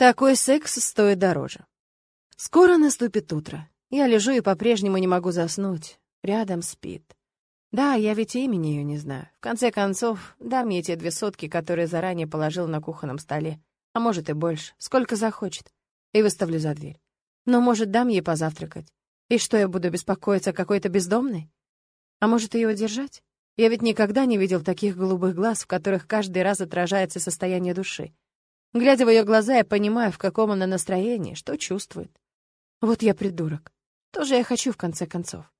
Такой секс стоит дороже. Скоро наступит утро. Я лежу и по-прежнему не могу заснуть. Рядом спит. Да, я ведь имени ее не знаю. В конце концов, дай мне эти две сотки, которые заранее положил на кухонном столе. А может и больше. Сколько захочет. И выставлю за дверь. Но, может, дам ей позавтракать. И что, я буду беспокоиться какой-то бездомной? А может, ее удержать? Я ведь никогда не видел таких голубых глаз, в которых каждый раз отражается состояние души. Глядя в ее глаза, я понимаю, в каком она настроении, что чувствует. Вот я придурок. Тоже я хочу, в конце концов.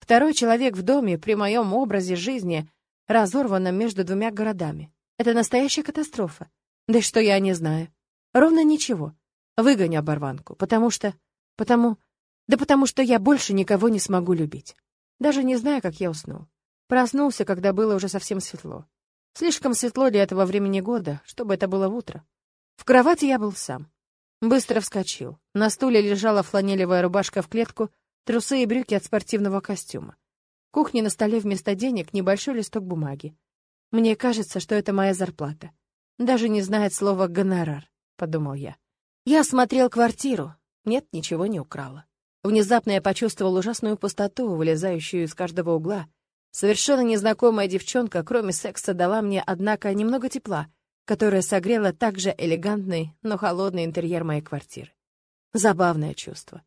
Второй человек в доме при моем образе жизни, разорванном между двумя городами. Это настоящая катастрофа. Да что я не знаю. Ровно ничего. Выгоню оборванку, потому что... Потому... Да потому что я больше никого не смогу любить. Даже не знаю, как я уснул. Проснулся, когда было уже совсем светло. Слишком светло для этого времени года, чтобы это было в утро. В кровати я был сам. Быстро вскочил. На стуле лежала фланелевая рубашка в клетку, трусы и брюки от спортивного костюма. В кухне на столе вместо денег небольшой листок бумаги. Мне кажется, что это моя зарплата. Даже не знает слова «гонорар», — подумал я. Я осмотрел квартиру. Нет, ничего не украла. Внезапно я почувствовал ужасную пустоту, вылезающую из каждого угла. Совершенно незнакомая девчонка, кроме секса, дала мне, однако, немного тепла — которая согрела также элегантный, но холодный интерьер моей квартиры. Забавное чувство.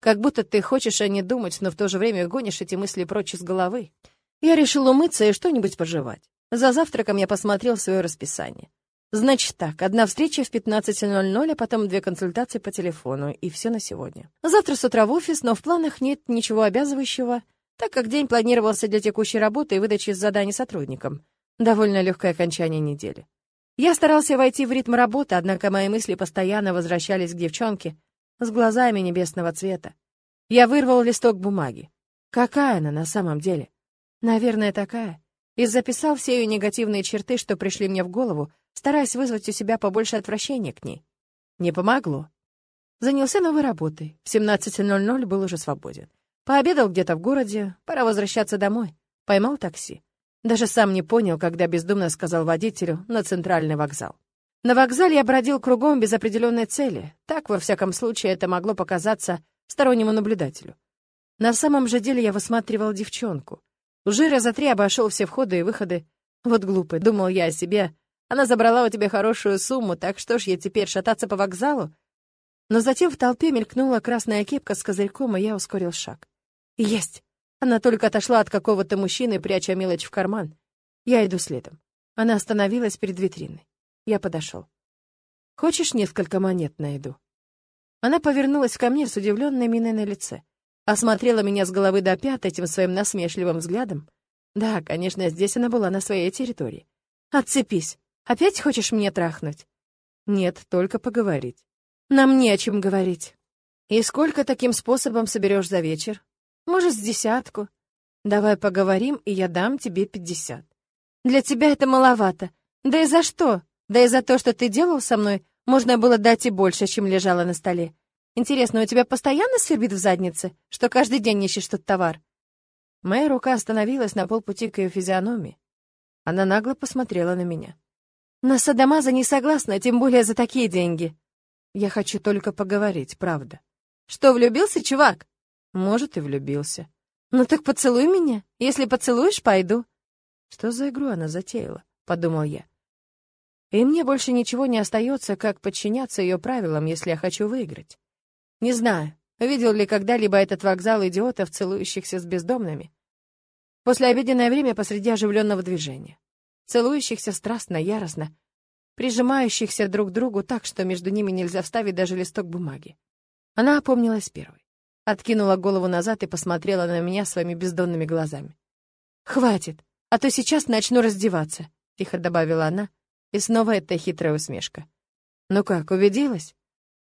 Как будто ты хочешь о ней думать, но в то же время гонишь эти мысли прочь из головы. Я решил умыться и что-нибудь пожевать. За завтраком я посмотрел свое расписание. Значит так, одна встреча в 15.00, а потом две консультации по телефону, и все на сегодня. Завтра с утра в офис, но в планах нет ничего обязывающего, так как день планировался для текущей работы и выдачи заданий сотрудникам. Довольно легкое окончание недели. Я старался войти в ритм работы, однако мои мысли постоянно возвращались к девчонке с глазами небесного цвета. Я вырвал листок бумаги. Какая она на самом деле? Наверное, такая. И записал все ее негативные черты, что пришли мне в голову, стараясь вызвать у себя побольше отвращения к ней. Не помогло. Занялся новой работой. В 17.00 был уже свободен. Пообедал где-то в городе, пора возвращаться домой. Поймал такси. Даже сам не понял, когда бездумно сказал водителю на центральный вокзал. На вокзале я бродил кругом без определенной цели. Так, во всяком случае, это могло показаться стороннему наблюдателю. На самом же деле я высматривал девчонку. Уже раза три обошел все входы и выходы. Вот глупый, думал я о себе. Она забрала у тебя хорошую сумму, так что ж я теперь шататься по вокзалу? Но затем в толпе мелькнула красная кепка с козырьком, и я ускорил шаг. Есть! Она только отошла от какого-то мужчины, пряча мелочь в карман. Я иду следом. Она остановилась перед витриной. Я подошел. «Хочешь, несколько монет найду?» Она повернулась ко мне с удивленной миной на лице. Осмотрела меня с головы до пят этим своим насмешливым взглядом. Да, конечно, здесь она была на своей территории. «Отцепись! Опять хочешь мне трахнуть?» «Нет, только поговорить». «Нам не о чем говорить». «И сколько таким способом соберешь за вечер?» Может, с десятку. Давай поговорим, и я дам тебе пятьдесят. Для тебя это маловато. Да и за что? Да и за то, что ты делал со мной, можно было дать и больше, чем лежало на столе. Интересно, у тебя постоянно свербит в заднице, что каждый день ищешь тот товар? Моя рука остановилась на полпути к ее физиономии. Она нагло посмотрела на меня. На Садамаза не согласна, тем более за такие деньги. Я хочу только поговорить, правда. Что, влюбился, чувак? Может, и влюбился. Ну так поцелуй меня. Если поцелуешь, пойду. Что за игру она затеяла? Подумал я. И мне больше ничего не остается, как подчиняться ее правилам, если я хочу выиграть. Не знаю, видел ли когда-либо этот вокзал идиотов, целующихся с бездомными. После обеденное время посреди оживленного движения. Целующихся страстно, яростно, прижимающихся друг к другу так, что между ними нельзя вставить даже листок бумаги. Она опомнилась первой. Откинула голову назад и посмотрела на меня своими бездонными глазами. «Хватит, а то сейчас начну раздеваться», — тихо добавила она, и снова эта хитрая усмешка. «Ну как, убедилась?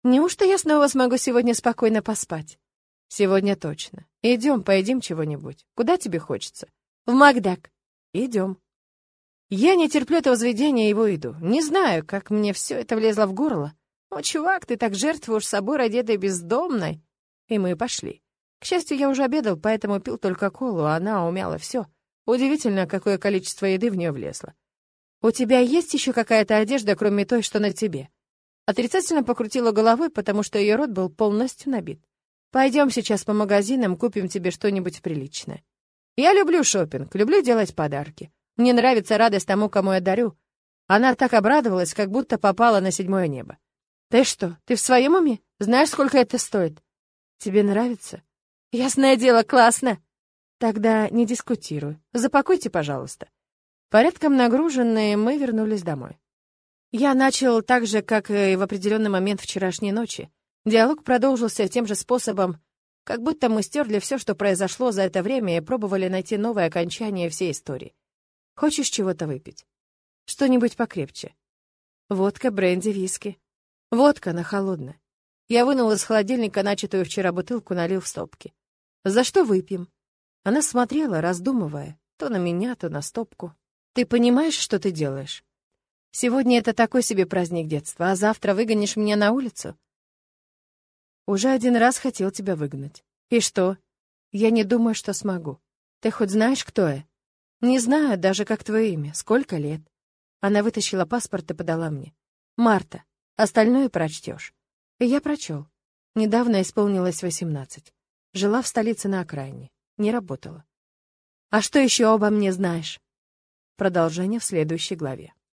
Неужто я снова смогу сегодня спокойно поспать?» «Сегодня точно. Идем, поедим чего-нибудь. Куда тебе хочется?» «В Макдак». «Идем». Я не терплю этого заведения и его иду. Не знаю, как мне все это влезло в горло. О, чувак, ты так жертвуешь собой ради бездомной и мы пошли. К счастью, я уже обедал, поэтому пил только колу, а она умяла все. Удивительно, какое количество еды в нее влезло. «У тебя есть еще какая-то одежда, кроме той, что на тебе?» Отрицательно покрутила головой, потому что ее рот был полностью набит. Пойдем сейчас по магазинам, купим тебе что-нибудь приличное. Я люблю шопинг, люблю делать подарки. Мне нравится радость тому, кому я дарю. Она так обрадовалась, как будто попала на седьмое небо. Ты что, ты в своем уме? Знаешь, сколько это стоит? Тебе нравится? Ясное дело, классно. Тогда не дискутируй. Запакуйте, пожалуйста. Порядком нагруженные, мы вернулись домой. Я начал так же, как и в определенный момент вчерашней ночи. Диалог продолжился тем же способом, как будто мы стерли все, что произошло за это время, и пробовали найти новое окончание всей истории. Хочешь чего-то выпить? Что-нибудь покрепче. Водка, бренди, виски. Водка, на холодная. Я вынул из холодильника начатую вчера бутылку, налил в стопки. За что выпьем? Она смотрела, раздумывая, то на меня, то на стопку. Ты понимаешь, что ты делаешь? Сегодня это такой себе праздник детства, а завтра выгонишь меня на улицу? Уже один раз хотел тебя выгнать. И что? Я не думаю, что смогу. Ты хоть знаешь, кто я? Не знаю даже, как твое имя. Сколько лет? Она вытащила паспорт и подала мне. Марта. Остальное прочтешь. Я прочел. Недавно исполнилось восемнадцать. Жила в столице на окраине. Не работала. А что еще обо мне знаешь? Продолжение в следующей главе.